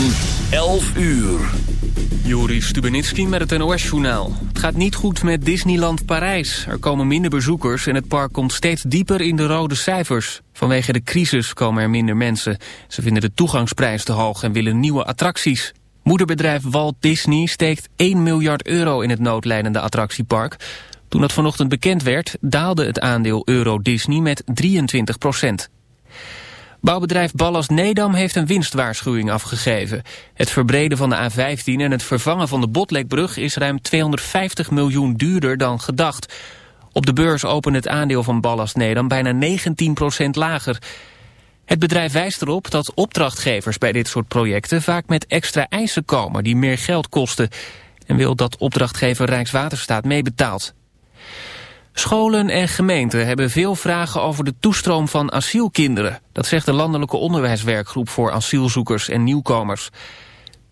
van 11 uur. Juri Stubenitski met het NOS-journaal. Het gaat niet goed met Disneyland Parijs. Er komen minder bezoekers en het park komt steeds dieper in de rode cijfers. Vanwege de crisis komen er minder mensen. Ze vinden de toegangsprijs te hoog en willen nieuwe attracties. Moederbedrijf Walt Disney steekt 1 miljard euro in het noodlijdende attractiepark. Toen dat vanochtend bekend werd, daalde het aandeel Euro Disney met 23 procent. Bouwbedrijf Ballast Nedam heeft een winstwaarschuwing afgegeven. Het verbreden van de A15 en het vervangen van de Botlekbrug is ruim 250 miljoen duurder dan gedacht. Op de beurs opent het aandeel van Ballast Nedam bijna 19% lager. Het bedrijf wijst erop dat opdrachtgevers bij dit soort projecten vaak met extra eisen komen die meer geld kosten. En wil dat opdrachtgever Rijkswaterstaat meebetaalt. Scholen en gemeenten hebben veel vragen over de toestroom van asielkinderen. Dat zegt de Landelijke Onderwijswerkgroep voor asielzoekers en nieuwkomers.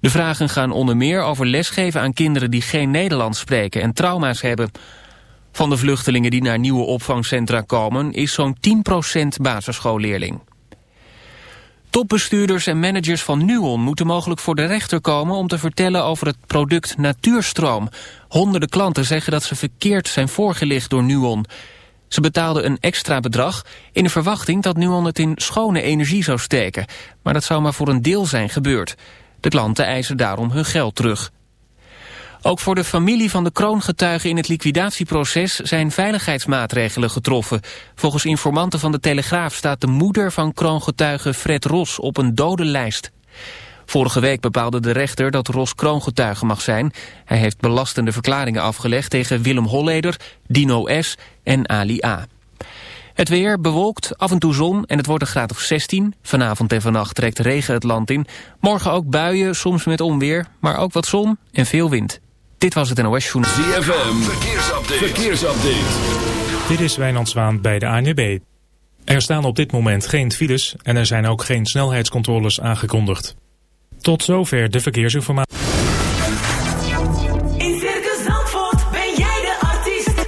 De vragen gaan onder meer over lesgeven aan kinderen die geen Nederlands spreken en trauma's hebben. Van de vluchtelingen die naar nieuwe opvangcentra komen is zo'n 10% basisschoolleerling. Topbestuurders en managers van Nuon moeten mogelijk voor de rechter komen om te vertellen over het product Natuurstroom. Honderden klanten zeggen dat ze verkeerd zijn voorgelicht door Nuon. Ze betaalden een extra bedrag in de verwachting dat Nuon het in schone energie zou steken. Maar dat zou maar voor een deel zijn gebeurd. De klanten eisen daarom hun geld terug. Ook voor de familie van de kroongetuigen in het liquidatieproces zijn veiligheidsmaatregelen getroffen. Volgens informanten van de Telegraaf staat de moeder van kroongetuige Fred Ros op een dodenlijst. Vorige week bepaalde de rechter dat Ros kroongetuige mag zijn. Hij heeft belastende verklaringen afgelegd tegen Willem Holleder, Dino S. en Ali A. Het weer bewolkt, af en toe zon en het wordt een graad of 16. Vanavond en vannacht trekt regen het land in. Morgen ook buien, soms met onweer, maar ook wat zon en veel wind. Dit was het NOS Journal. ZFM, verkeersupdate. verkeersupdate. Dit is Wijnand Zwaan bij de ANWB. Er staan op dit moment geen files en er zijn ook geen snelheidscontroles aangekondigd. Tot zover de verkeersinformatie. In Circus Zandvoort ben jij de artiest.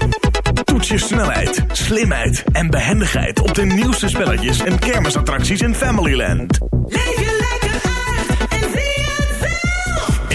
Toets je snelheid, slimheid en behendigheid op de nieuwste spelletjes en kermisattracties in Familyland. Leef je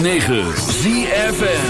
106.9 ZFN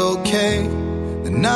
then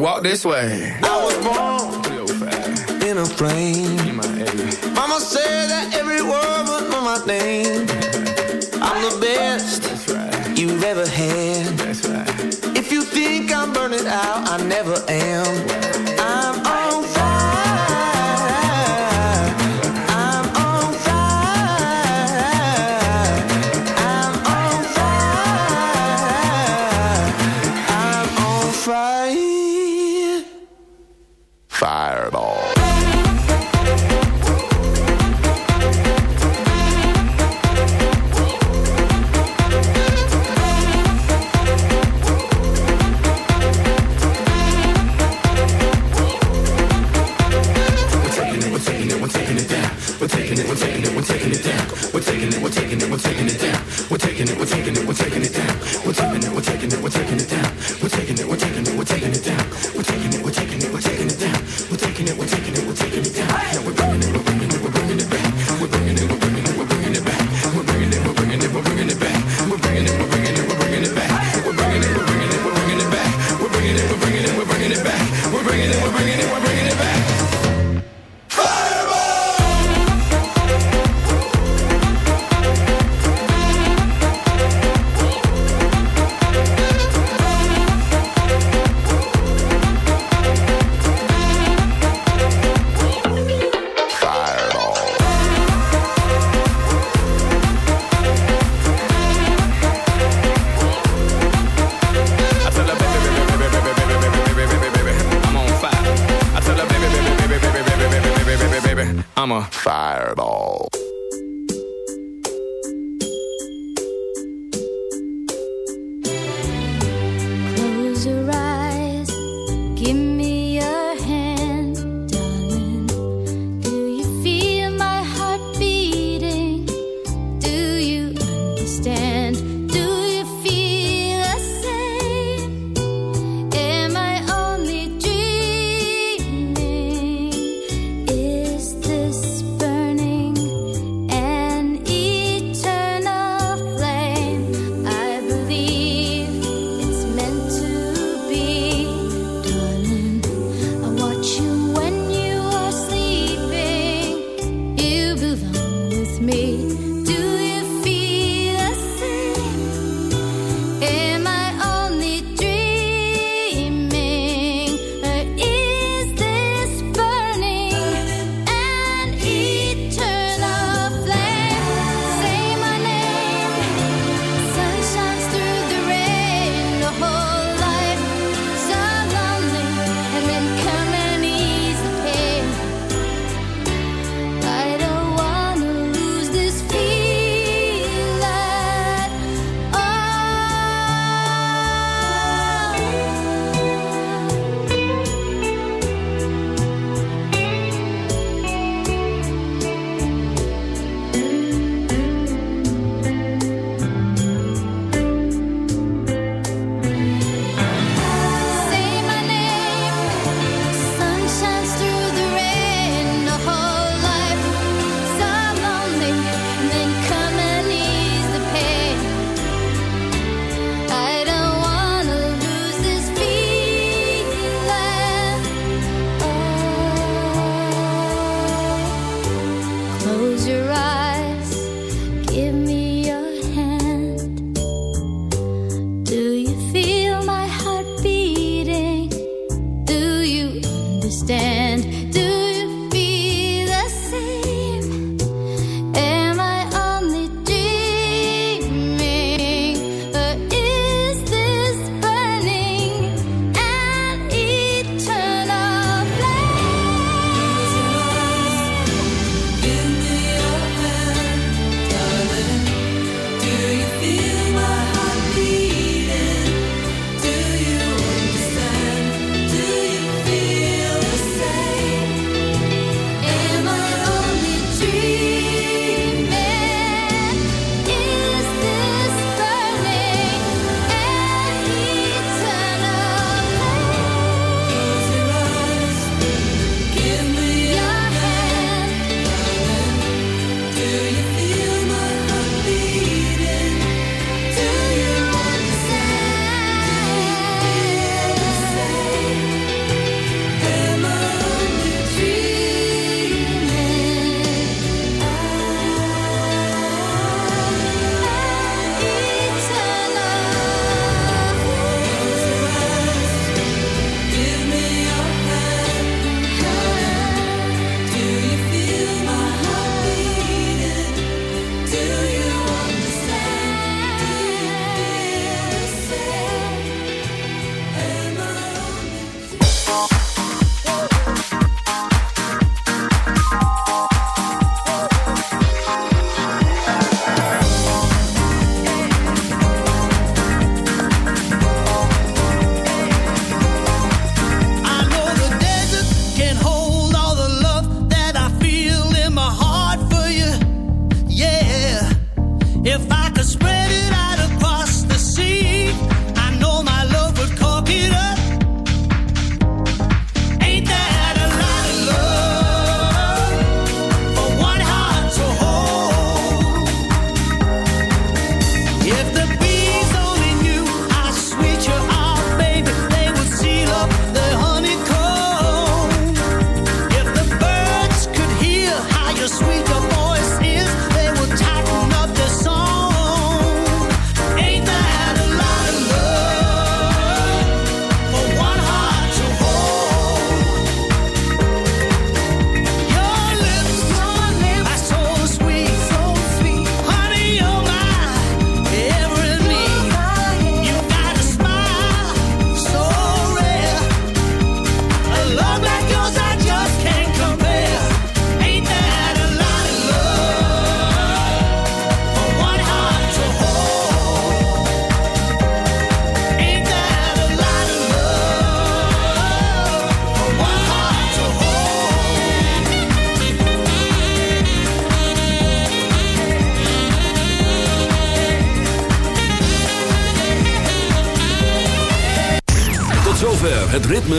Walk this way. I was born in a plane. Mama said that every word was on my name. I'm the best right. you've ever had. Right. If you think I'm burning out, I never am. I'm a fireball.